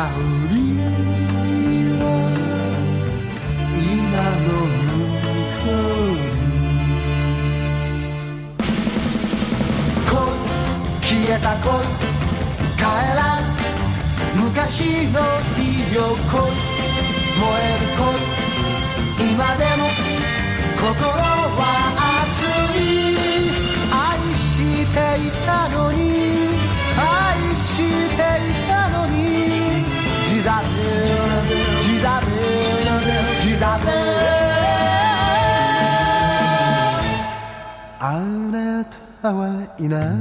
消えた恋帰らん昔のいい燃える恋今でも心 عانت هوائنا.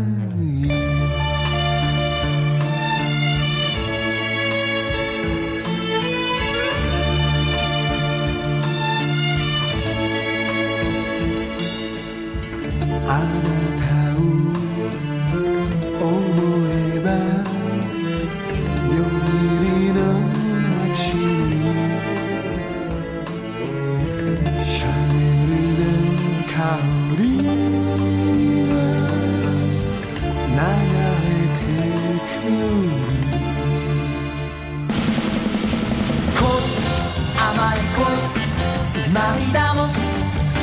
涙も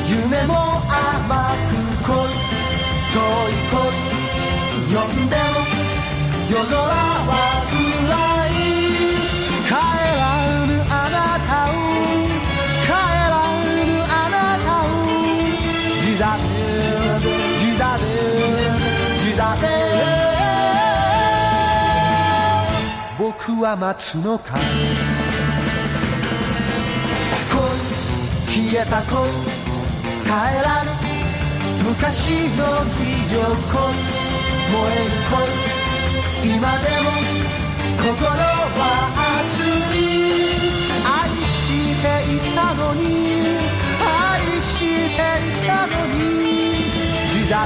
夢も甘く恋。遠い恋。呼んでも夜空僕は待つのか。恋消えた恋。帰らぬ。昔の記憶。燃える恋。今でも心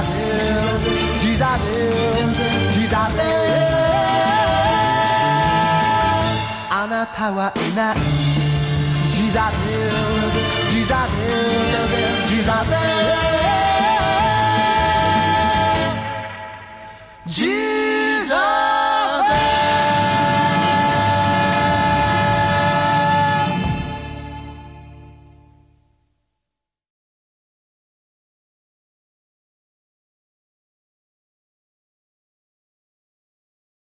ジザベジザベジザベあなたはいないジザベジザベジザベジ